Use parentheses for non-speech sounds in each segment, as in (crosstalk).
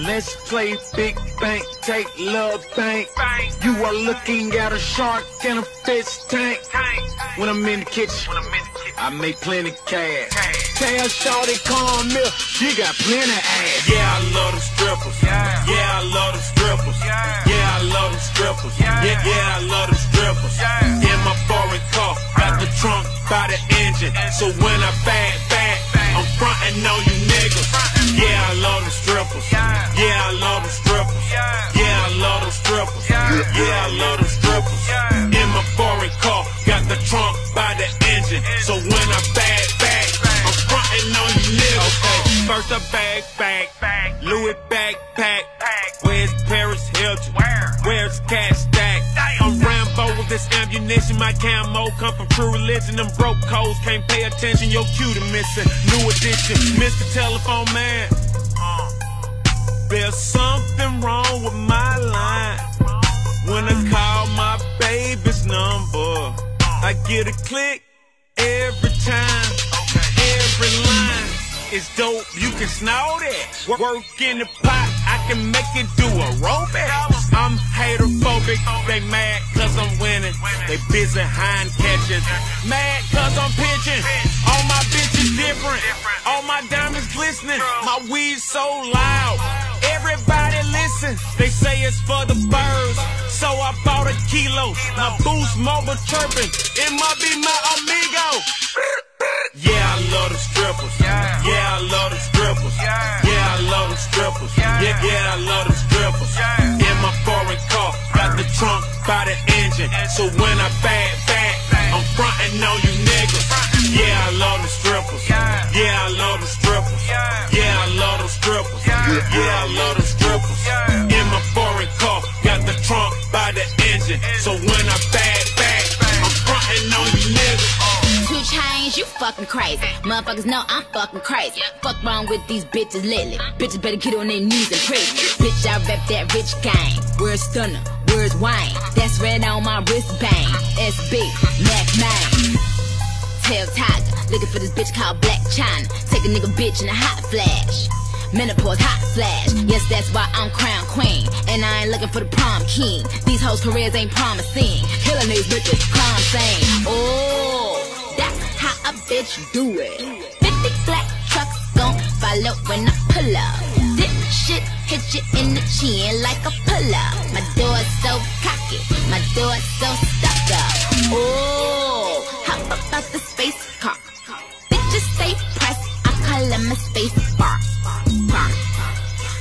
Let's play big bank, take love bank. You are looking at a shark in a fish tank. When I'm in the kitchen, I make plenty cash. Tell Shorty come here, she got plenty ass. Yeah, I love the strippers. Yeah, I love the strippers. Yeah, I love the strippers. Yeah, yeah, I love the strippers. In my foreign car, got the trunk by the engine. So when I back, I'm frontin' on you niggas. Yeah, I love the strippers. Yeah, I love the strippers. Yeah, I love the strippers. Yeah, I love the strippers. In my foreign car, got the trunk by the engine. So when I bag back, I'm frontin' on you niggas. Okay, first I bag back, back, back. Louis backpack. Where's Paris Hilton? Where's Cash this ammunition. My camo come from true religion. Them broke codes can't pay attention. Your cue to missing. New edition, Mr. Telephone Man. Uh, there's something wrong with my line. When I call my baby's number, I get a click every time. Every line is dope. You can snort it. Work in the pot, I can make it do aerobic. I'm They busy hind catching. Mad cause I'm pitching. All my bitches different. All my diamonds glistening. My weed so loud. Everybody listen, they say it's for the birds. So I bought a kilo. My boost mobile chirping. It might be my amigo. Yeah, I love the strippers. Yeah, I love the strippers. Yeah, I love the strippers. Yeah, yeah, I love the strippers. In my foreign car, got the trunk by the engine. So when I bag back, I'm frontin' on you niggas. Yeah, I love the strippers. Yeah, I love the strippers. Yeah, I love the strippers. Yeah, I love the strippers. In my foreign car, got the trunk by the engine. So when I bag back, I'm frontin' on you niggas. 2 Chainz, you fucking crazy. Motherfuckers know I'm fucking crazy. Fuck wrong with these bitches lately. Bitches better get on their knees and pray. Bitch, I rep that rich gang. Where's Stunna? Where's Wayne? Red on my wristband. SB, Mack Maine. Tail Tyga, looking for this bitch called Blac Chyna. Take a nigga bitch in a hot flash. Menopause hot flash. Yes, that's why I'm crown queen. And I ain't looking for the prom king. These hoes' careers ain't promising. Killing these bitches, crime scene. Oh, that's how a bitch do it. 50 black trucks gon' follow when I pull up. Shit hit you in the chin like a pull up. My door's so cocky, my door's so stuck up. Oh, hop up the space car. Bitches stay pressed, I call them a space bar. bar.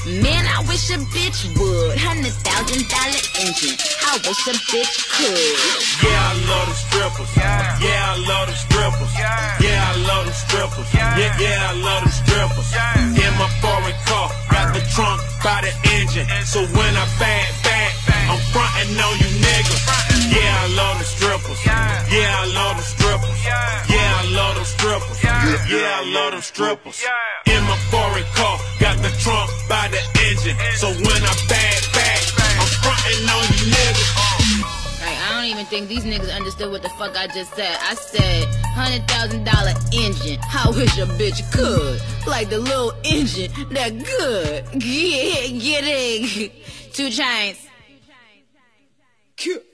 Man, I wish a bitch would. Hundred thousand dollar engine. I wish a bitch could. Yeah, I love the strippers. Yeah, I love the strippers. Yeah, I love the strippers. Yeah, yeah, I love the So when I bag back, I'm frontin' on you niggas. Yeah, I love the strippers. Yeah, I love the strippers. Yeah, I love the strippers. Yeah, I love the strippers. In my foreign car, got the trunk by the engine. So when I bag back, I'm frontin' on you niggas. Even think these niggas understood what the fuck I just said. I said, hundred thousand dollar engine. I wish a bitch could. Like the little engine that good. (laughs) Yeah, get it. 2 Chainz. Cute.